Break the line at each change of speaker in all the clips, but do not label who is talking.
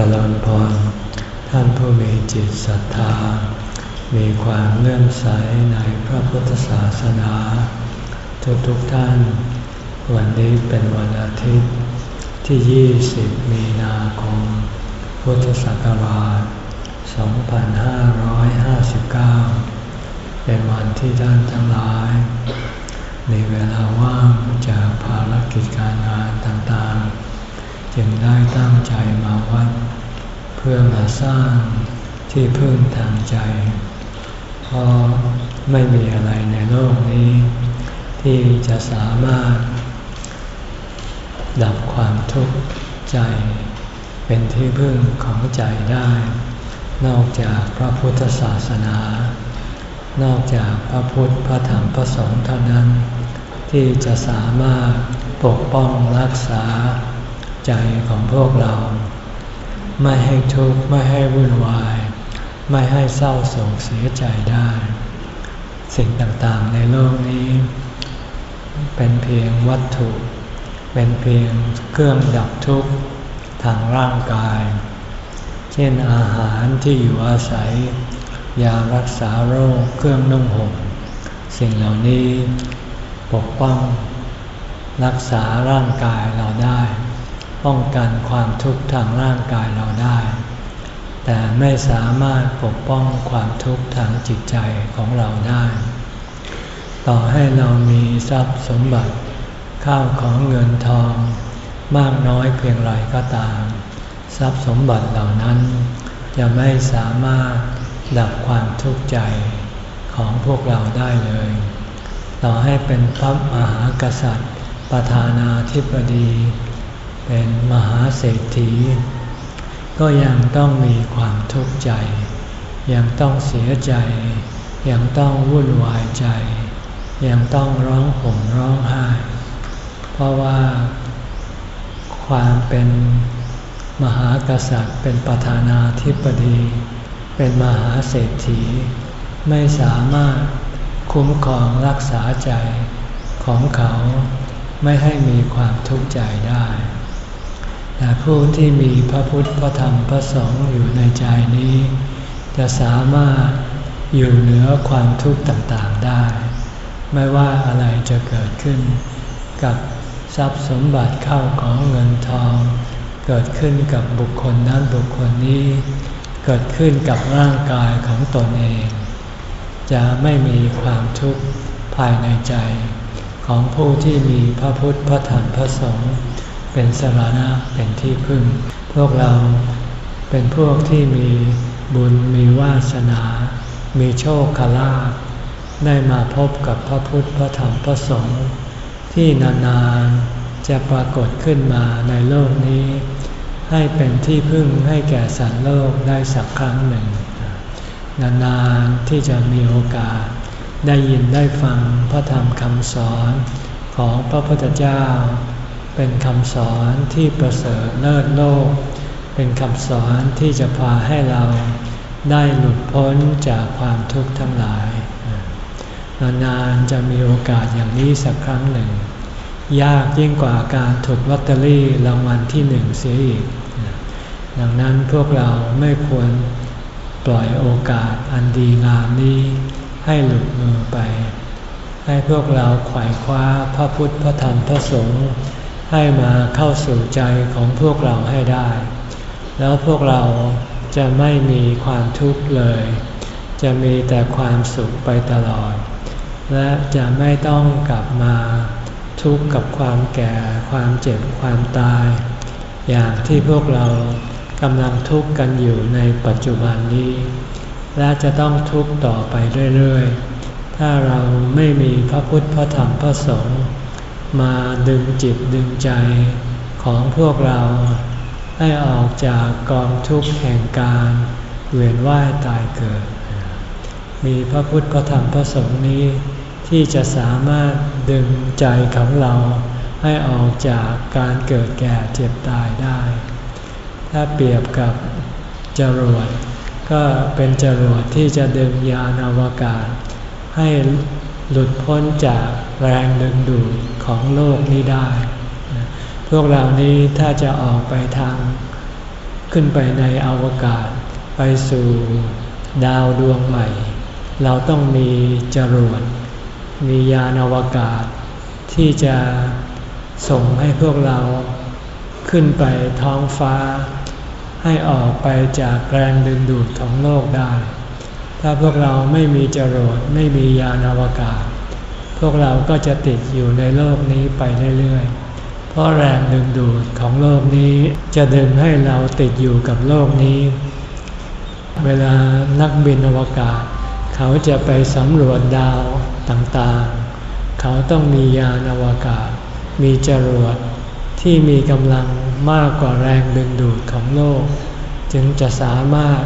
จริญพร ท่านผู้มีจิตศรัทธา มีความเลื่อมใสในพระพุทธศาสนา ทุกทุกท่าน วันนี้เป็นวันอาทิตย์ที่ 20 มีนาคม พุทธศักราช 2559 เป็นวันที่ท่านทั้งหลาย มีเวลาว่างจากภารกิจการงานต่างๆ จึงได้ตั้งใจมาวัด เพื่อมาสร้างที่พึ่งทางใจ เพราะไม่มีอะไรในโลกนี้ ที่จะสามารถ ดับความทุกข์ใจ เป็นที่พึ่งของใจได้ นอกจากพระพุทธศาสนา นอกจากพระพุทธพระธรรมพระสงฆ์เท่านั้น ที่จะสามารถปกป้องรักษา ใจของพวกเรา ไม่ให้ทุกข์ไม่ให้วุ่นวาย ไม่ให้เศร้าโศกเสียใจได้ สิ่งต่างๆในโลกนี้ เป็นเพียงวัตถุ เป็นเพียงเครื่องดับทุกข์ทางร่างกาย เช่นอาหารที่อยู่อาศัย ยารักษาโรคเครื่องนุ่งห่มสิ่งเหล่านี้ปกป้องรักษาร่างกายเราได้ ป้องกันความทุกข์ทางร่างกายเราได้ แต่ไม่สามารถปกป้องความทุกข์ทางจิตใจของเราได้ ต่อให้เรามีทรัพย์สมบัติ ข้าวของเงินทอง มากน้อยเพียงไรก็ตาม ทรัพย์สมบัติเหล่านั้น จะไม่สามารถดับความทุกข์ใจของพวกเราได้เลย ต่อให้เป็นพระมหากษัตริย์ ประธานาธิบดี เป็นมหาเศรษฐี ก็ยังต้องมีความทุกข์ใจ ยังต้องเสียใจ ยังต้องวุ่นวายใจ ยังต้องร้องห่มร้องไห้ เพราะว่าความเป็นมหากษัตริย์เป็นประธานาธิบดี เป็นมหาเศรษฐี ไม่สามารถคุ้มครองรักษาใจของเขาไม่ให้มีความทุกข์ใจได้ แต่ผู้ที่มีพระพุทธพระธรรมพระสงฆ์อยู่ในใจนี้ จะสามารถอยู่เหนือความทุกข์ต่างๆได้ ไม่ว่าอะไรจะเกิดขึ้น กับทรัพย์สมบัติเข้าของเงินทอง เกิดขึ้นกับบุคคลนั้นบุคคลนี้ เกิดขึ้นกับร่างกายของตนเอง จะไม่มีความทุกข์ภายในใจ ของผู้ที่มีพระพุทธพระธรรมพระสงฆ์ เป็นสรณะเป็นที่พึ่ง พวกเราเป็นพวกที่มีบุญมีวาสนา มีโชคคลาภได้มาพบกับพระพุทธพระธรรมพระสงฆ์ที่นานๆจะปรากฏขึ้นมาในโลกนี้ ให้เป็นที่พึ่งให้แก่สัตว์โลกได้สักครั้งหนึ่ง นานๆที่จะมีโอกาส ได้ยินได้ฟังพระธรรมคำสอนของพระพุทธเจ้า เป็นคำสอนที่ประเสริฐเลิศโลก เป็นคำสอนที่จะพาให้เราได้หลุดพ้นจากความทุกข์ทั้งหลาย นานๆจะมีโอกาสอย่างนี้สักครั้งหนึ่ง ยากยิ่งกว่าการถูกลอตเตอรี่รางวัลที่หนึ่งเสียอีก ดังนั้นพวกเราไม่ควรปล่อยโอกาสอันดีงามนี้ให้หลุดมือไป ให้พวกเราไขวายคว้าพระพุทธพระธรรมพระสงฆ์ ให้มาเข้าสู่ใจของพวกเราให้ได้ แล้วพวกเราจะไม่มีความทุกข์เลย จะมีแต่ความสุขไปตลอด และจะไม่ต้องกลับมาทุกข์กับความแก่ ความเจ็บ ความตาย อย่างที่พวกเรากำลังทุกข์กันอยู่ในปัจจุบันนี้ และจะต้องทุกข์ต่อไปเรื่อยๆ ถ้าเราไม่มีพระพุทธพระธรรมพระสงฆ์ มาดึงจิตดึงใจของพวกเราให้ออกจากกองทุกข์แห่งการเวียนว่ายตายเกิด มีพระพุทธพระธรรมพระสงฆ์นี้ ที่จะสามารถดึงใจของเราให้ออกจากการเกิดแก่เจ็บตายได้ ถ้าเปรียบกับจรวดก็เป็นจรวดที่จะดึงยานอวกาศ ให้ หลุดพ้นจากแรงดึงดูดของโลกนี้ได้ พวกเรานี้ถ้าจะออกไปทาง ขึ้นไปในอวกาศ ไปสู่ดาวดวงใหม่ เราต้องมีจรวด มียานอวกาศ ที่จะส่งให้พวกเราขึ้นไปท้องฟ้า ให้ออกไปจากแรงดึงดูดของโลกได้ ถ้าพวกเราไม่มีจรวดไม่มียานอวกาศ พวกเราก็จะติดอยู่ในโลกนี้ไปเรื่อยๆ เพราะแรงดึงดูดของโลกนี้จะดึงให้เราติดอยู่กับโลกนี้ เวลานักบินอวกาศ เขาจะไปสำรวจดาวต่างๆ เขาต้องมียานอวกาศ มีจรวดที่มีกำลังมากกว่าแรงดึงดูดของโลก จึงจะสามารถ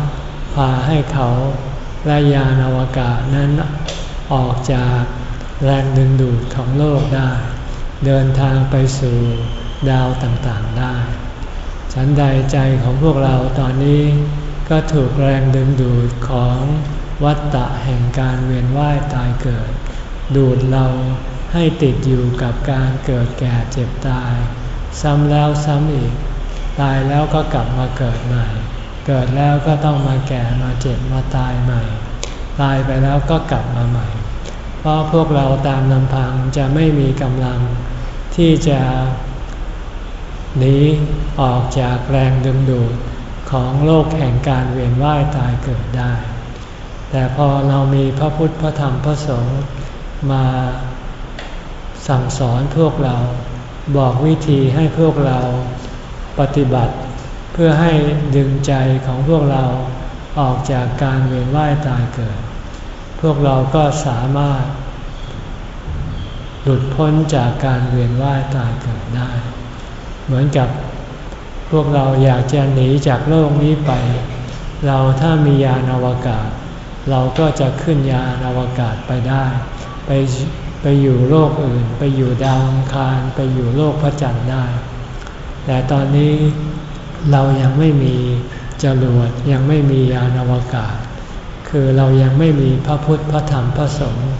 พาให้เขา และยานอวกาศนั้นออกจากแรงดึงดูดของโลกได้ เดินทางไปสู่ดาวต่างๆได้ ฉันใดใจของพวกเราตอนนี้ก็ถูกแรงดึงดูดของวัฏฏะแห่งการเวียนว่ายตายเกิด ดูดเราให้ติดอยู่กับการเกิดแก่เจ็บตาย ซ้ำแล้วซ้ำอีก ตายแล้วก็กลับมาเกิดใหม่ เกิดแล้วก็ต้องมาแก่มาเจ็บมาตายใหม่ ตายไปแล้วก็กลับมาใหม่ เพราะพวกเราตามลำพังจะไม่มีกำลังที่จะหนีออกจากแรงดึงดูดของโลกแห่งการเวียนว่ายตายเกิดได้ แต่พอเรามีพระพุทธพระธรรมพระสงฆ์มาสั่งสอนพวกเราบอกวิธีให้พวกเราปฏิบัติ เพื่อให้ดึงใจของพวกเราออกจากการเวียนว่ายตายเกิด พวกเราก็สามารถ หลุดพ้นจากการเวียนว่ายตายเกิดได้ เหมือนกับพวกเราอยากจะหนีจากโลกนี้ไป เราถ้ามียานอวกาศ เราก็จะขึ้นยานอวกาศไปได้ ไปไปอยู่โลกอื่น ไปอยู่ดาวอังคาร ไปอยู่โลกพระจันทร์ได้ แต่ตอนนี้ เรายังไม่มีจรวดยังไม่มียานอวกาศ คือเรายังไม่มีพระพุทธพระธรรมพระสงฆ์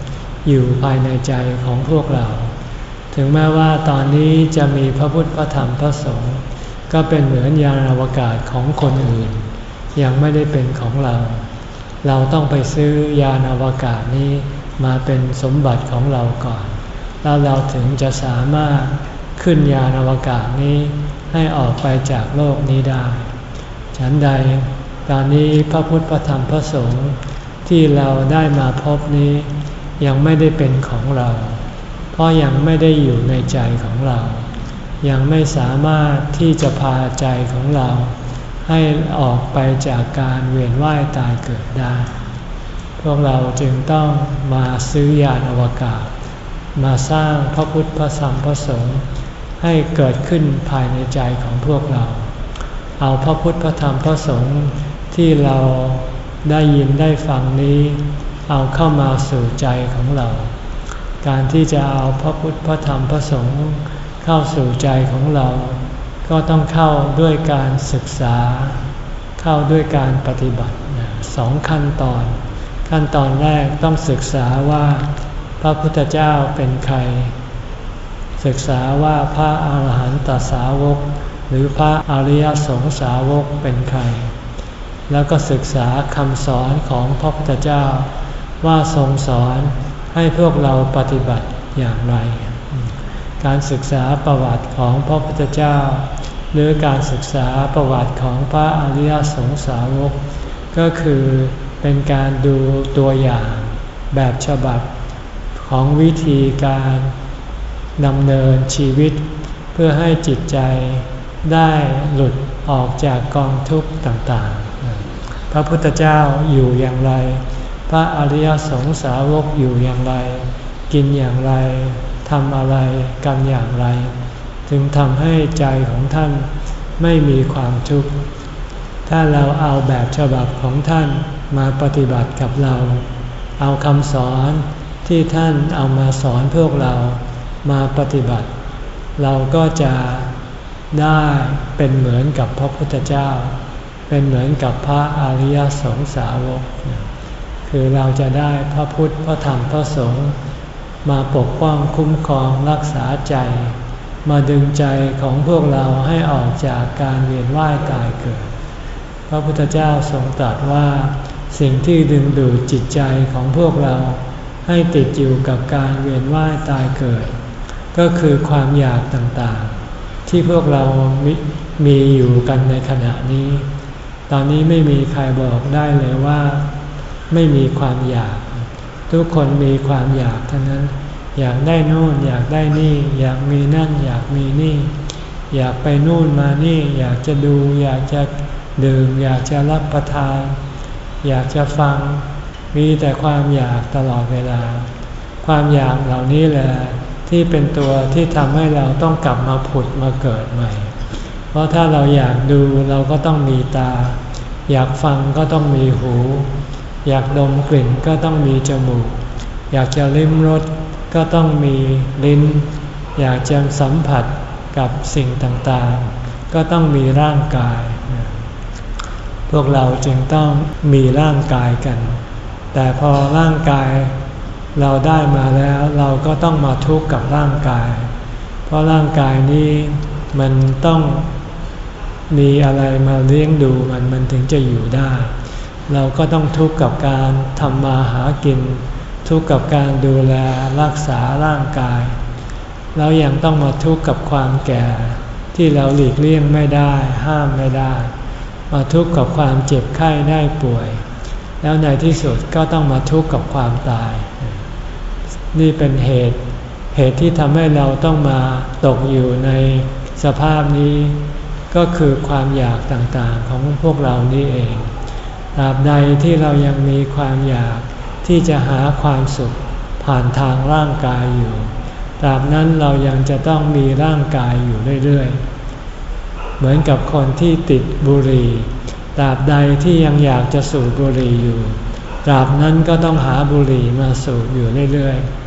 อยู่ภายในใจของพวกเรา ถึงแม้ว่าตอนนี้จะมีพระพุทธพระธรรมพระสงฆ์ก็เป็นเหมือนยานอวกาศของคนอื่น ยังไม่ได้เป็นของเรา เราต้องไปซื้อยานอวกาศนี้มาเป็นสมบัติของเราก่อน แล้วเราถึงจะสามารถขึ้นยานอวกาศนี้ ให้ออกไปจากโลกนี้ได้ ฉันใดตอนนี้พระพุทธพระธรรมพระสงฆ์ที่เราได้มาพบนี้ยังไม่ได้เป็นของเรา เพราะยังไม่ได้อยู่ในใจของเรา ยังไม่สามารถที่จะพาใจของเรา ให้ออกไปจากการเวียนว่ายตายเกิดได้ พวกเราจึงต้องมาซื้อยานอวกาศ มาสร้างพระพุทธพระธรรมพระสงฆ์ ให้เกิดขึ้นภายในใจของพวกเรา เอาพระพุทธพระธรรมพระสงฆ์ที่เราได้ยินได้ฟังนี้ เอาเข้ามาสู่ใจของเรา การที่จะเอาพระพุทธพระธรรมพระสงฆ์เข้าสู่ใจของเรา ก็ต้องเข้าด้วยการศึกษา เข้าด้วยการปฏิบัติสองขั้นตอน ขั้นตอนแรกต้องศึกษาว่าพระพุทธเจ้าเป็นใคร ศึกษาว่าพระอาหารหันตสาวก หรือพระอริยสงสาวกเป็นใคร แล้วก็ศึกษาคำสอนของพระพุทธเจ้า ว่าทรงสอนให้พวกเราปฏิบัติอย่างไร การศึกษาประวัติของพระพุทธเจ้า หรือการศึกษาประวัติของพระอริยสงสาวก ก็คือเป็นการดูตัวอย่างแบบฉบับของวิธีการ ดำเนินชีวิต เพื่อให้จิตใจได้หลุดออกจากกองทุกข์ต่างๆ พระพุทธเจ้าอยู่อย่างไร พระอริยสงสาวกอยู่อย่างไร กินอย่างไรทำอะไรกันอย่างไรถึงทำให้ใจของท่านไม่มีความทุกข์ ถ้าเราเอาแบบฉบับของท่านมาปฏิบัติกับเรา เอาคำสอนที่ท่านเอามาสอนพวกเรา มาปฏิบัติ เราก็จะได้เป็นเหมือนกับพระพุทธเจ้า เป็นเหมือนกับพระอริยสงสาวก คือเราจะได้พระพุทธพระธรรมพระสงฆ์มาปกป้องคุ้มครองรักษาใจ มาดึงใจของพวกเราให้ออกจากการเวียนว่ายตายเกิด พระพุทธเจ้าทรงตรัสว่าสิ่งที่ดึงดูดจิตใจของพวกเราให้ติดอยู่กับการเวียนว่ายตายเกิด ก็คือความอยากต่างๆ ที่พวกเรามมีอยู่กันในขณะนี้ ตอนนี้ไม่มีใครบอกได้เลยว่า ไม่มีความอยาก ทุกคนมีความอยากทั้งนั้น อยากได้นู่นอยากได้นี่ อยากมีนั่น อยากมีนี่ อยากไปนู่นมานี่ อยากจะดู อยากจะดื่ม อยากจะรับประทาน อยากจะฟัง มีแต่ความอยากตลอดเวลา ความอยากเหล่านี้แหละ ที่เป็นตัวที่ทำให้เราต้องกลับมาผุดมาเกิดใหม่ เพราะถ้าเราอยากดูเราก็ต้องมีตา อยากฟังก็ต้องมีหู อยากดมกลิ่นก็ต้องมีจมูก อยากจะลิ้มรสก็ต้องมีลิ้น อยากจะสัมผัสกับสิ่งต่างๆ ก็ต้องมีร่างกาย พวกเราจึงต้องมีร่างกายกัน แต่พอร่างกาย เราได้มาแล้วเราก็ต้องมาทุกข์กับร่างกาย เพราะร่างกายนี้มันต้องมีอะไรมาเลี้ยงดูมันมันถึงจะอยู่ได้ เราก็ต้องทุกข์กับการทำมาหากิน ทุกข์กับการดูแลรักษาร่างกาย แล้วยังต้องมาทุกข์กับความแก่ ที่เราหลีกเลี่ยงไม่ได้ ห้ามไม่ได้ มาทุกข์กับความเจ็บไข้ได้ป่วย แล้วในที่สุดก็ต้องมาทุกข์กับความตาย นี่เป็นเหตุ เหตุที่ทำให้เราต้องมาตกอยู่ในสภาพนี้ ก็คือความอยากต่างๆของพวกเรานี่เองตราบใดที่เรายังมีความอยากที่จะหาความสุขผ่านทางร่างกายอยู่ตราบนั้นเรายังจะต้องมีร่างกายอยู่เรื่อยๆ เหมือนกับคนที่ติดบุหรี่ตราบใดที่ยังอยากจะสูบบุหรี่อยู่ตราบนั้นก็ต้องหาบุหรี่มาสูบอยู่เรื่อยๆ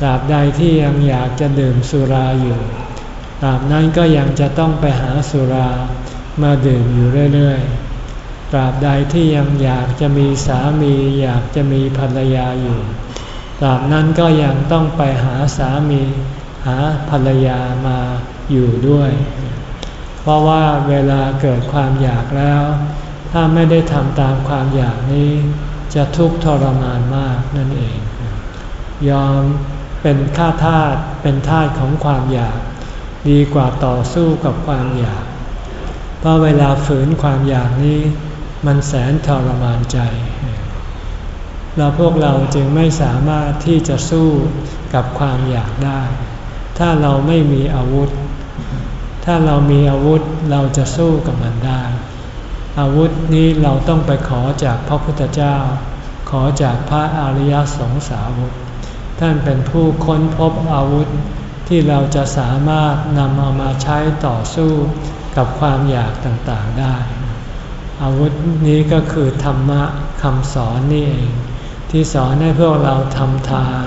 ตราบใดที่ยังอยากจะดื่มสุราอยู่ ตราบนั้นก็ยังจะต้องไปหาสุรามาดื่มอยู่เรื่อยๆ ตราบใดที่ยังอยากจะมีสามีอยากจะมีภรรยาอยู่ ตราบนั้นก็ยังต้องไปหาสามีหาภรรยามาอยู่ด้วย เพราะว่าเวลาเกิดความอยากแล้ว ถ้าไม่ได้ทำตามความอยากนี้ จะทุกข์ทรมานมากนั่นเอง ยอม เป็นข้าทาสเป็นทาสของความอยาก ดีกว่าต่อสู้กับความอยาก เพราะเวลาฝืนความอยากนี้ มันแสนทรมานใจ เราพวกเราจึงไม่สามารถที่จะสู้กับความอยากได้ ถ้าเราไม่มีอาวุธ ถ้าเรามีอาวุธเราจะสู้กับมันได้ อาวุธนี้เราต้องไปขอจากพระพุทธเจ้า ขอจากพระอริยสงสาวก ท่านเป็นผู้ค้นพบอาวุธที่เราจะสามารถนำเอามาใช้ต่อสู้กับความอยากต่างๆได้ อาวุธนี้ก็คือธรรมะคำสอนนี่เอง ที่สอนให้พวกเราทำทาน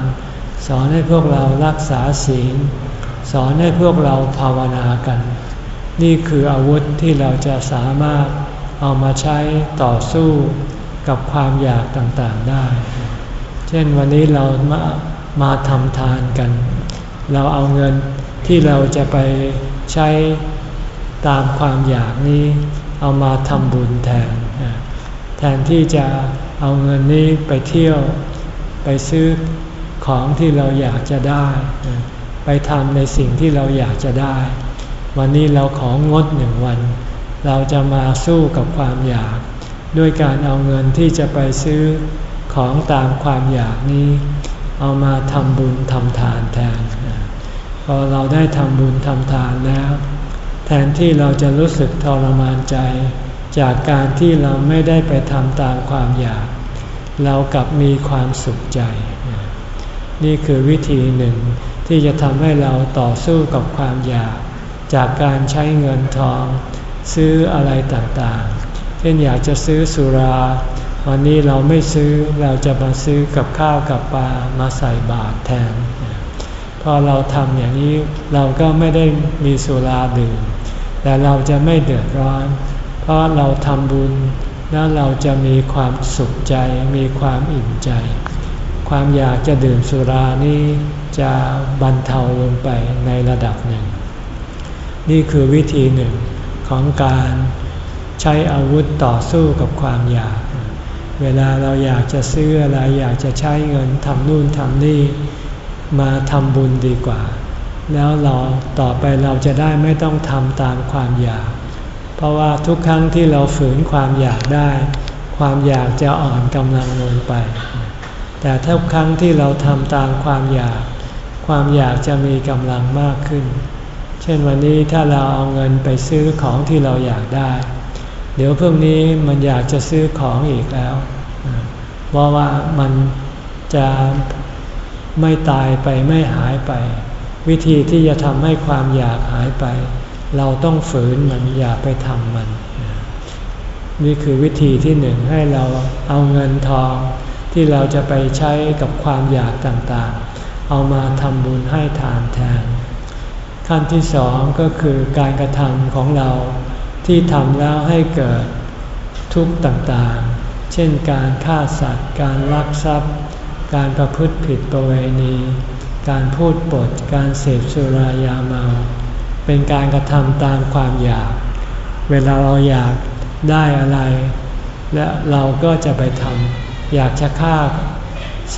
สอนให้พวกเรารักษาศีล สอนให้พวกเราภาวนากัน นี่คืออาวุธที่เราจะสามารถเอามาใช้ต่อสู้กับความอยากต่างๆได้ เช่นวันนี้เรามา มาทำทานกัน เราเอาเงินที่เราจะไปใช้ตามความอยากนี้เอามาทำบุญแทน แทนที่จะเอาเงินนี้ไปเที่ยวไปซื้อของที่เราอยากจะได้ ไปทำในสิ่งที่เราอยากจะได้ วันนี้เราของงดหนึ่งวัน เราจะมาสู้กับความอยาก ด้วยการเอาเงินที่จะไปซื้อของตามความอยากนี้ เอามาทำบุญทำทานแทน พอเราได้ทำบุญทำทานแล้ว แทนที่เราจะรู้สึกทรมานใจ จากการที่เราไม่ได้ไปทำตามความอยาก เรากลับมีความสุขใจ นี่คือวิธีหนึ่งที่จะทำให้เราต่อสู้กับความอยาก จากการใช้เงินทอง ซื้ออะไรต่างๆ เช่นอยากจะซื้อสุรา วันนี้เราไม่ซื้อเราจะมาซื้อกับข้าวกับปลามาใส่บาตรแทน พอเราทำอย่างนี้เราก็ไม่ได้มีสุราดื่ม แต่เราจะไม่เดือดร้อน เพราะเราทำบุญแล้วเราจะมีความสุขใจมีความอิ่มใจ ความอยากจะดื่มสุรานี้จะบรรเทาลงไปในระดับหนึ่ง นี่คือวิธีหนึ่งของการใช้อาวุธต่อสู้กับความอยาก เวลาเราอยากจะซื้ออะไรอยากจะใช้เงินทำนู่นทำนี่ มาทำบุญดีกว่า แล้วเราต่อไปเราจะได้ไม่ต้องทำตามความอยาก เพราะว่าทุกครั้งที่เราฝืนความอยากได้ ความอยากจะอ่อนกำลังลงไป แต่ทุกครั้งที่เราทำตามความอยาก ความอยากจะมีกำลังมากขึ้น เช่นวันนี้ถ้าเราเอาเงินไปซื้อของที่เราอยากได้ เดี๋ยวพรุ่งนี้มันอยากจะซื้อของอีกแล้ว เพราะว่ามันจะไม่ตายไปไม่หายไป วิธีที่จะทำให้ความอยากหายไป เราต้องฝืนมันอย่าไปทำมัน นี่คือวิธีที่หนึ่งให้เราเอาเงินทอง ที่เราจะไปใช้กับความอยากต่างๆ เอามาทำบุญให้ทานแทน ขั้นที่สองก็คือการกระทำของเรา ที่ทำแล้วให้เกิดทุกข์ต่างๆ เช่นการฆ่าสัตว์ การลักทรัพย์ การประพฤติผิดประเวณี การพูดปด การเสพสุรายาเมา เป็นการกระทำตามความอยาก เวลาเราอยากได้อะไร และเราก็จะไปทำอยากจะฆ่า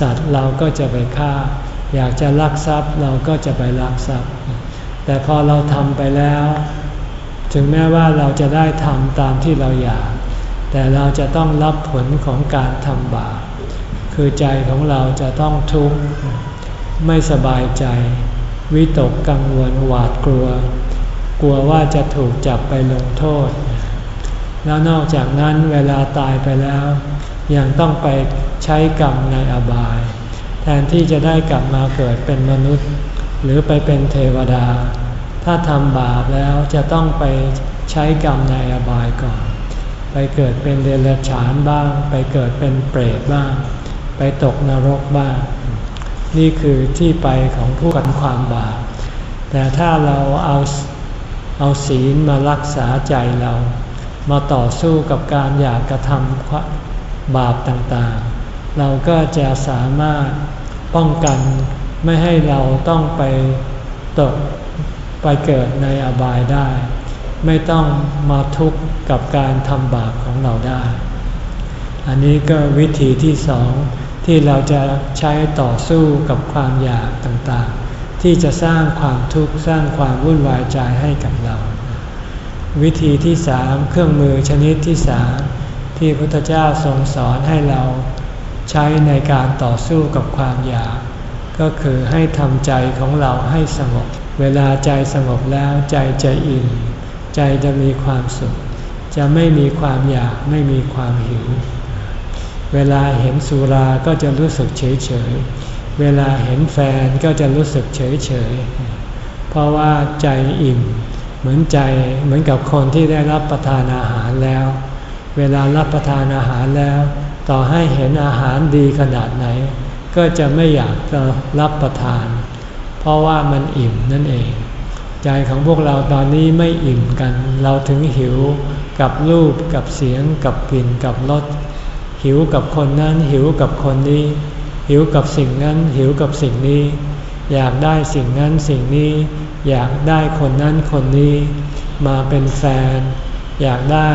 สัตว์เราก็จะไปฆ่า อยากจะลักทรัพย์เราก็จะไปลักทรัพย์ แต่พอเราทำไปแล้ว ถึงแม้ว่าเราจะได้ทำตามที่เราอยาก แต่เราจะต้องรับผลของการทำบาป คือใจของเราจะต้องทุกข์ ไม่สบายใจ วิตกกังวลหวาดกลัว กลัวว่าจะถูกจับไปลงโทษ แล้วนอกจากนั้นเวลาตายไปแล้ว ยังต้องไปใช้กรรมในอบาย แทนที่จะได้กลับมาเกิดเป็นมนุษย์ หรือไปเป็นเทวดา ถ้าทำบาปแล้วจะต้องไปใช้กรรมในอบายก่อน ไปเกิดเป็นเดรัจฉานบ้าง ไปเกิดเป็นเปรตบ้าง ไปตกนรกบ้าง นี่คือที่ไปของผู้กันความบาป แต่ถ้าเราเอาเอาศีลมารักษาใจเรา มาต่อสู้กับการอยากกระทำบาปต่างๆ เราก็จะสามารถป้องกันไม่ให้เราต้องไปตก ไปเกิดในอบายได้ ไม่ต้องมาทุกข์กับการทำบาปของเราได้ อันนี้ก็วิธีที่สองที่เราจะใช้ต่อสู้กับความอยากต่างๆ ที่จะสร้างความทุกข์สร้างความวุ่นวายใจให้กับเรา วิธีที่สามเครื่องมือชนิดที่สามที่พระพุทธเจ้าทรงสอนให้เราใช้ในการต่อสู้กับความอยาก ก็คือให้ทำใจของเราให้สงบ เวลาใจสงบแล้วใจจะอิ่มใจจะมีความสุข จะไม่มีความอยากไม่มีความหิว เวลาเห็นสุราก็จะรู้สึกเฉยเฉยเวลาเห็นแฟนก็จะรู้สึกเฉยเฉยเพราะว่าใจอิ่ม เหมือนใจเหมือนกับคนที่ได้รับประทานอาหารแล้ว เวลารับประทานอาหารแล้ว ต่อให้เห็นอาหารดีขนาดไหน ก็จะไม่อยากจะรับประทานเราะว่ามันอิ่มนั่นเอง ใจของพวกเราตอนนี้ไม่อิ่มกัน เราถึงหิวกับรูปกับเสียงกับกลิ่นกับรสหิวกับคนนั้น หิวกับคนนี้ หิวกับสิ่งนั้น หิวกับสิ่งนี้ อยากได้สิ่งนั้นสิ่งนี้ อยากได้คนนั้นคนนี้ มาเป็นแฟน อยากได้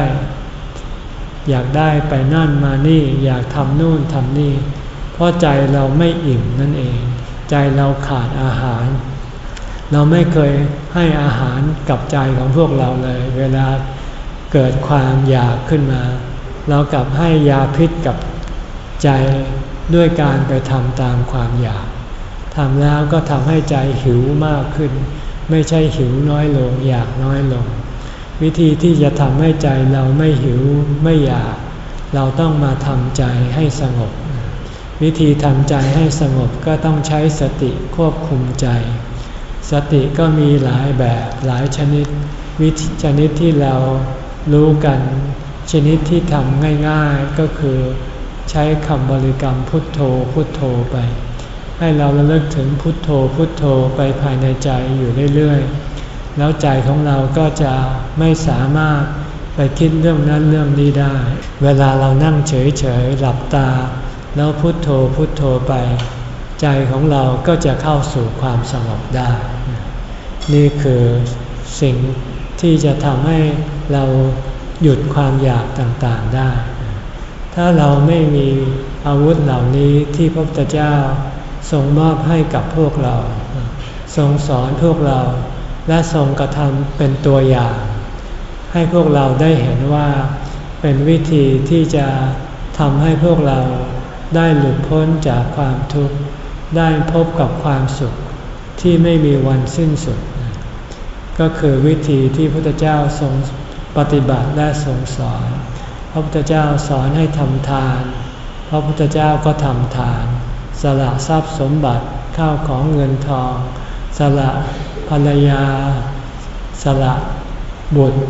อยากได้ไปนั่นมานี่ อยากทำนู่นทำนี่ เพราะใจเราไม่อิ่มนั่นเอง ใจเราขาดอาหาร เราไม่เคยให้อาหารกับใจของพวกเราเลย เวลาเกิดความอยากขึ้นมา เรากลับให้ยาพิษกับใจด้วยการไปทำตามความอยากทำแล้วก็ทำให้ใจหิวมากขึ้น ไม่ใช่หิวน้อยลง อยากน้อยลง วิธีที่จะทำให้ใจเราไม่หิวไม่อยาก เราต้องมาทำใจให้สงบ วิธีทำใจให้สงบก็ต้องใช้สติควบคุมใจ สติก็มีหลายแบบหลายชนิด วิธีชนิดที่เรารู้กัน ชนิดที่ทำง่ายๆก็คือ ใช้คำบริกรรมพุทโธพุทโธไป ให้เราระลึกถึงพุทโธพุทโธไปภายในใจอยู่เรื่อยๆ แล้วใจของเราก็จะไม่สามารถไปคิดเรื่องนั้นเรื่องนี้ได้ เวลาเรานั่งเฉยๆหลับตา แล้วพุทโธพุทโธไป ใจของเราก็จะเข้าสู่ความสงบได้ นี่คือสิ่งที่จะทำให้เราหยุดความอยากต่างๆได้ ถ้าเราไม่มีอาวุธเหล่านี้ที่พระพุทธเจ้าทรงมอบให้กับพวกเรา ทรงสอนพวกเรา และทรงกระทำเป็นตัวอย่าง ให้พวกเราได้เห็นว่าเป็นวิธีที่จะทำให้พวกเรา ได้หลุดพ้นจากความทุกข์ ได้พบกับความสุขที่ไม่มีวันสิ้นสุด ก็คือวิธีที่พระพุทธเจ้าทรงปฏิบัติและทรงสอน พระพุทธเจ้าสอนให้ทำทาน พระพุทธเจ้าก็ทำทาน สละทรัพย์สมบัติข้าวของเงินทอง สละภรรยา สละบุตร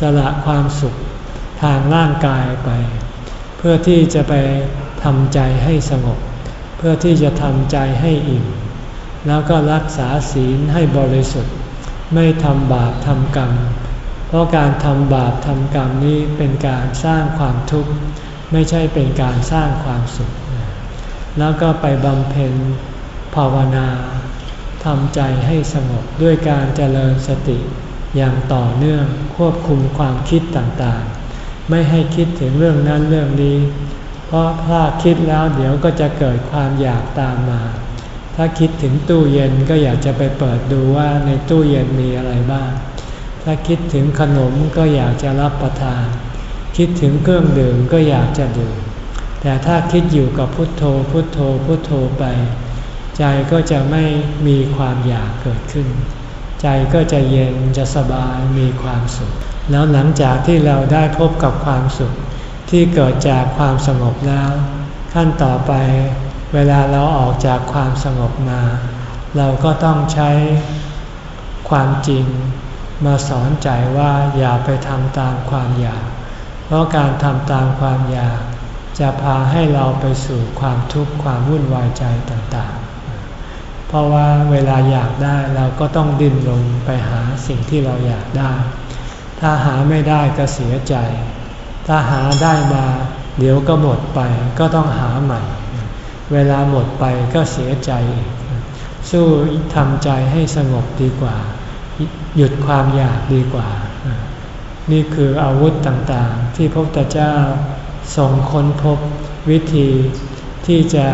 สละความสุขทางร่างกายไป เพื่อที่จะไป ทำใจให้สงบ เพื่อที่จะทำใจให้อิ่ม แล้วก็รักษาศีลให้บริสุทธิ์ ไม่ทำบาปทำกรรม เพราะการทำบาปทำกรรมนี้เป็นการสร้างความทุกข์ ไม่ใช่เป็นการสร้างความสุข แล้วก็ไปบำเพ็ญภาวนาทำใจให้สงบด้วยการเจริญสติอย่างต่อเนื่องควบคุมความคิดต่างๆ ไม่ให้คิดถึงเรื่องนั้นเรื่องนี้ เพราะถ้าคิดแล้วเดี๋ยวก็จะเกิดความอยากตามมา ถ้าคิดถึงตู้เย็นก็อยากจะไปเปิดดูว่าในตู้เย็นมีอะไรบ้าง ถ้าคิดถึงขนมก็อยากจะรับประทาน คิดถึงเครื่องดื่มก็อยากจะดื่ม แต่ถ้าคิดอยู่กับพุทโธพุทโธพุทโธไป ใจก็จะไม่มีความอยากเกิดขึ้น ใจก็จะเย็นจะสบายมีความสุข แล้วหลังจากที่เราได้พบกับความสุข ที่เกิดจากความสงบแล้ว ขั้นต่อไปเวลาเราออกจากความสงบมา เราก็ต้องใช้ความจริงมาสอนใจว่าอย่าไปทำตามความอยาก เพราะการทำตามความอยาก จะพาให้เราไปสู่ความทุกข์ความวุ่นวายใจต่างๆ เพราะว่าเวลาอยากได้เราก็ต้องดิ้นรนไปหาสิ่งที่เราอยากได้ ถ้าหาไม่ได้ก็เสียใจ ถ้าหาได้มา เดี๋ยวก็หมดไปก็ต้องหาใหม่ เวลาหมดไปก็เสียใจ สู้ทำใจให้สงบดีกว่า หยุดความอยากดีกว่า นี่คืออาวุธต่างๆ ที่พระพุทธเจ้าทรงค้นพบวิธีที่จะ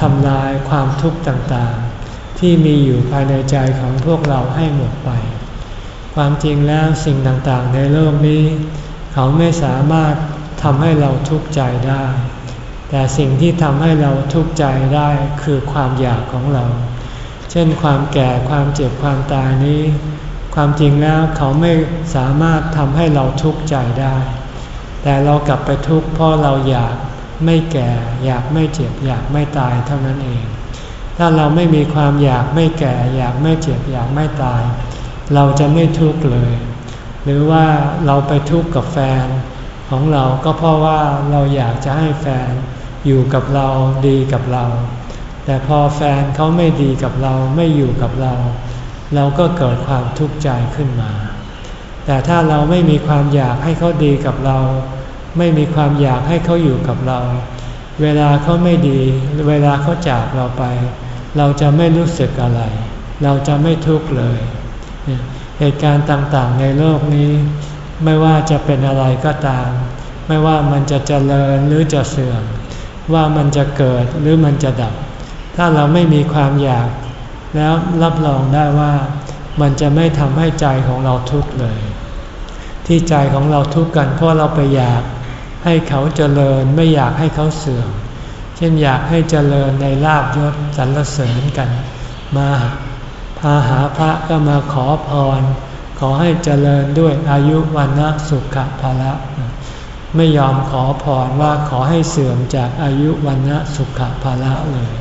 ทำลายความทุกข์ต่างๆ ที่มีอยู่ภายในใจของพวกเราให้หมดไป ความจริงแล้วสิ่งต่างๆ ในโลกนี้ เขาไม่สามารถทำให้เราทุกข์ใจได้ แต่สิ่งที่ทำให้เราทุกข์ใจได้คือความอยากของเรา เช่นความแก่ความเจ็บความตายนี้ ความจริงแล้วเขาไม่สามารถทำให้เราทุกข์ใจได้ แต่เรากลับไปทุกข์เพราะเราอยากไม่แก่ อยากไม่เจ็บ อยากไม่ตายเท่านั้นเอง ถ้าเราไม่มีความอยากไม่แก่ อยากไม่เจ็บ อยากไม่ตาย เราจะไม่ทุกข์เลย หรือว่าเราไปทุกข์กับแฟนของเราก็เพราะว่าเราอยากจะให้แฟนอยู่กับเราดีกับเรา แต่พอแฟนเขาไม่ดีกับเราไม่อยู่กับเรา เราก็เกิดความทุกข์ใจขึ้นมา แต่ถ้าเราไม่มีความอยากให้เขาดีกับเรา ไม่มีความอยากให้เขาอยู่กับเรา เวลาเขาไม่ดี เวลาเขาจากเราไป เราจะไม่รู้สึกอะไร เราจะไม่ทุกข์เลย เหตุการณ์ต่างๆ ในโลกนี้ ไม่ว่าจะเป็นอะไรก็ตาม ไม่ว่ามันจะเจริญหรือจะเสื่อม ว่ามันจะเกิดหรือมันจะดับ ถ้าเราไม่มีความอยาก แล้วรับรองได้ว่า มันจะไม่ทำให้ใจของเราทุกข์เลย ที่ใจของเราทุกข์กันเพราะเราไปอยากให้เขาเจริญไม่อยากให้เขาเสื่อม เช่นอยากให้เจริญในลาบยศสรรเสริญกัน มา พาหาพระก็มาขอพร ขอให้เจริญด้วยอายุวันนะสุขภาละไม่ยอมขอพรว่าขอให้เสื่อมจากอายุวันนะสุขภาละเลย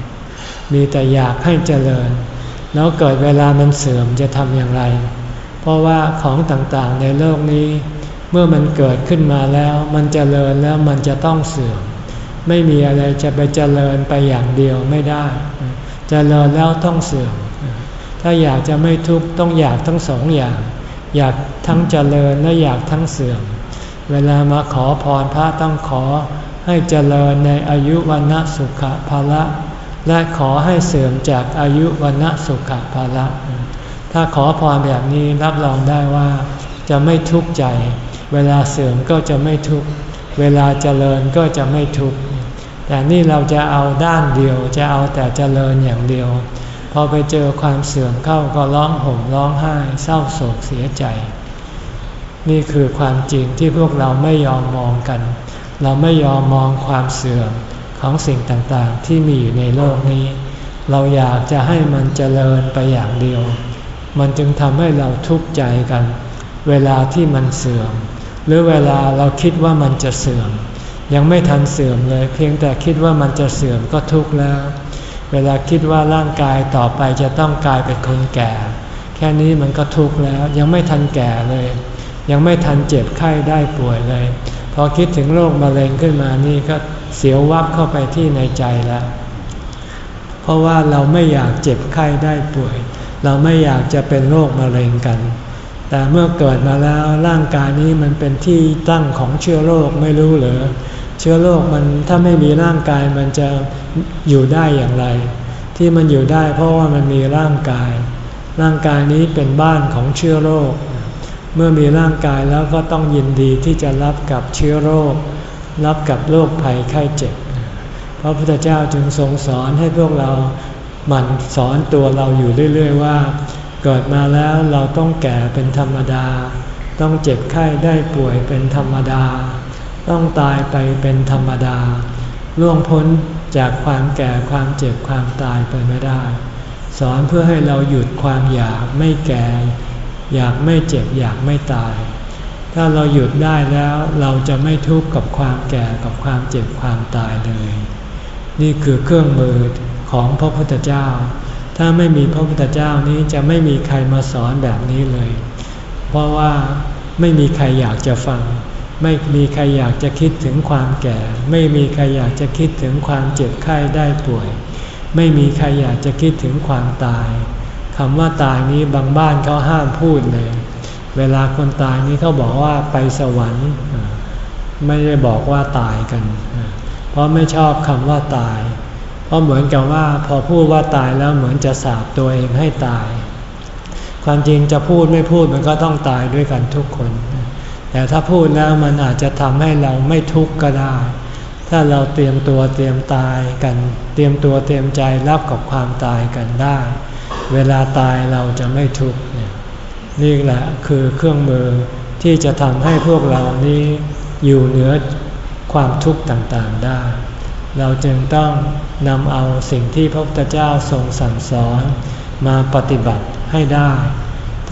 มีแต่อยากให้เจริญ แล้วเกิดเวลามันเสื่อมจะทำอย่างไร เพราะว่าของต่างๆในโลกนี้ เมื่อมันเกิดขึ้นมาแล้ว มันเจริญแล้วมันจะต้องเสื่อม ไม่มีอะไรจะไปเจริญไปอย่างเดียวไม่ได้ เจริญแล้วต้องเสื่อม ถ้าอยากจะไม่ทุกข์ต้องอยากทั้งสองอย่าง อยากทั้งเจริญและอยากทั้งเสื่อม เวลามาขอพรพระต้องขอให้เจริญในอายุวันสุขภาละและขอให้เสื่อมจากอายุวันสุขภาละถ้าขอพรแบบนี้รับรองได้ว่า จะไม่ทุกข์ใจ เวลาเสื่อมก็จะไม่ทุกข์ เวลาเจริญก็จะไม่ทุกข์ แต่นี่เราจะเอาด้านเดียวจะเอาแต่เจริญอย่างเดียว พอไปเจอความเสื่อมเข้าก็ร้องห่มร้องไห้เศร้าโศกเสียใจ นี่คือความจริงที่พวกเราไม่ยอมมองกัน เราไม่ยอมมองความเสื่อมของสิ่งต่างๆ ที่มีอยู่ในโลกนี้ เราอยากจะให้มันเจริญไปอย่างเดียว มันจึงทำให้เราทุกข์ใจกัน เวลาที่มันเสื่อม หรือเวลาเราคิดว่ามันจะเสื่อม ยังไม่ทันเสื่อมเลย เพียงแต่คิดว่ามันจะเสื่อมก็ทุกข์แล้ว เวลาคิดว่าร่างกายต่อไปจะต้องกลายเป็นคนแก่ แค่นี้มันก็ทุกข์แล้วยังไม่ทันแก่เลย ยังไม่ทันเจ็บไข้ได้ป่วยเลย พอคิดถึงโรคมะเร็งขึ้นมานี่ก็เสียววับเข้าไปที่ในใจแล้วเพราะว่าเราไม่อยากเจ็บไข้ได้ป่วย เราไม่อยากจะเป็นโรคมะเร็งกัน แต่เมื่อเกิดมาแล้วร่างกายนี้มันเป็นที่ตั้งของเชื้อโรคไม่รู้เหรอ เชื้อโรคมันถ้าไม่มีร่างกายมันจะอยู่ได้อย่างไร ที่มันอยู่ได้เพราะว่ามันมีร่างกาย ร่างกายนี้เป็นบ้านของเชื้อโรค เมื่อมีร่างกายแล้วก็ต้องยินดีที่จะรับกับเชื้อโรค รับกับโรคภัยไข้เจ็บพระพุทธเจ้าจึงทรงสอนให้พวกเราหมั่นสอนตัวเราอยู่เรื่อยๆว่า เกิดมาแล้วเราต้องแก่เป็นธรรมดา ต้องเจ็บไข้ได้ป่วยเป็นธรรมดา ต้องตายไปเป็นธรรมดา ล่วงพ้นจากความแก่ความเจ็บความตายไปไม่ได้ สอนเพื่อให้เราหยุดความอยากไม่แก่ อยากไม่เจ็บอยากไม่ตาย ถ้าเราหยุดได้แล้วเราจะไม่ทุกข์กับความแก่กับความเจ็บความตายเลย นี่คือเครื่องมือของพระพุทธเจ้า ถ้าไม่มีพระพุทธเจ้านี้จะไม่มีใครมาสอนแบบนี้เลย เพราะว่าไม่มีใครอยากจะฟัง ไม่มีใครอยากจะคิดถึงความแก่ ไม่มีใครอยากจะคิดถึงความเจ็บไข้ได้ป่วย ไม่มีใครอยากจะคิดถึงความตายคำว่าตายนี้บางบ้านเขาห้ามพูดเลย เวลาคนตายนี้เขาบอกว่าไปสวรรค์ ไม่ได้บอกว่าตายกัน เพราะไม่ชอบคำว่าตาย เพราะเหมือนกับว่าพอพูดว่าตายแล้วเหมือนจะสาบตัวเองให้ตาย ความจริงจะพูดไม่พูดมันก็ต้องตายด้วยกันทุกคน แต่ถ้าพูดแล้วมันอาจจะทำให้เราไม่ทุกข์ก็ได้ ถ้าเราเตรียมตัวเตรียมตายกัน เตรียมตัวเตรียมใจรับกับความตายกันได้ เวลาตายเราจะไม่ทุกข์เนี่แหละคือเครื่องมือที่จะทำให้พวกเรานี้อยู่เหนือความทุกข์ต่างๆได้ เราจึงต้องนำเอาสิ่งที่พระพุทธเจ้าทรงสั่งสอนมาปฏิบัติให้ได้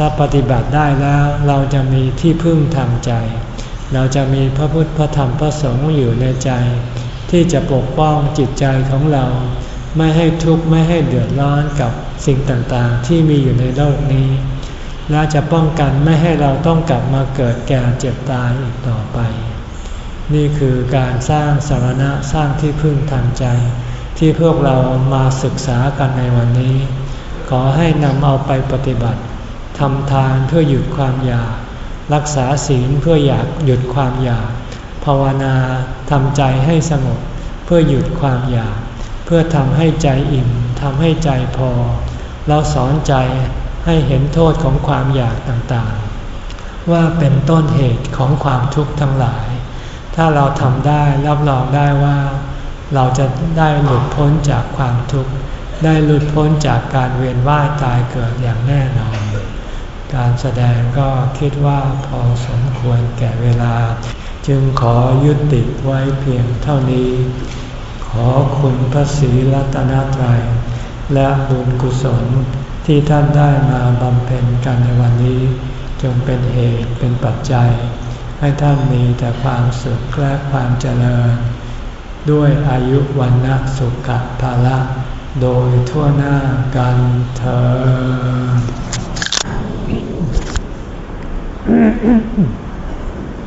ถ้าปฏิบัติได้แล้วเราจะมีที่พึ่งทางใจ เราจะมีพระพุทธพระธรรมพระสงฆ์อยู่ในใจ ที่จะปกป้องจิตใจของเรา ไม่ให้ทุกข์ไม่ให้เดือดร้อนกับสิ่งต่างๆ ที่มีอยู่ในโลกนี้ และจะป้องกันไม่ให้เราต้องกลับมาเกิดแก่เจ็บตายอีกต่อไป นี่คือการสร้างสารณะสร้างที่พึ่งทางใจ ที่พวกเรามาศึกษากันในวันนี้ ขอให้นำเอาไปปฏิบัติ ทำทานเพื่อหยุดความอยาก รักษาศีลเพื่ออยากหยุดความอยาก ภาวนาทำใจให้สงบเพื่อหยุดความอยาก เพื่อทำให้ใจอิ่มทำให้ใจพอเราสอนใจให้เห็นโทษของความอยากต่างๆ ว่าเป็นต้นเหตุของความทุกข์ทั้งหลาย ถ้าเราทำได้รับรองได้ว่า เราจะได้หลุดพ้นจากความทุกข์ได้หลุดพ้นจากการเวียนว่ายตายเกิดอย่างแน่นอน การแสดงก็คิดว่าพอสมควรแก่เวลา จึงขอยุติไว้เพียงเท่านี้ ขอคุณพระศรีรัตนตรัย และบุญกุศลที่ท่านได้มาบำเพ็ญกันในวันนี้ จงเป็นเหตุเป็นปัจจัย ให้ท่านมีแต่ความสุขและความเจริญ ด้วยอายุวันนะสุขภาละ โดยทั่วหน้ากันเธอ Mm-hmm.